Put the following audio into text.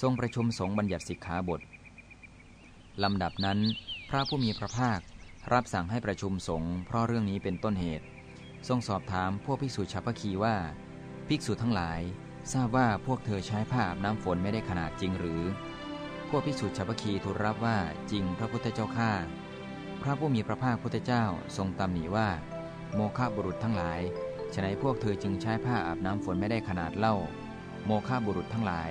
ทรงประชุมสงฆ์บัญญัติสิกขาบทลำดับนั้น พระผู้มีพระภาครับสั่งให้ประชุมสงฆ์เพราะเรื่องนี้เป็นต้นเหตุ ทรงสอบถามพวกภิกษุชาวพคีว่า ภิกษุทั้งหลาย ทราบว่าพวกเธอใช้ผ้าอาบน้ำฝนไม่ได้ขนาดจริงหรือ พวกภิกษุชาวพคีทูลรับว่าจริงพระพุทธเจ้าข้าพระผู้มีพระภาคพุทธเจ้าทรงตำหนิว่า โมฆะบุรุษทั้งหลายฉนัยพวกเธอจึงใช้ผ้าอาบน้ำฝนไม่ได้ขนาดเล่า โมฆะบุรุษทั้งหลาย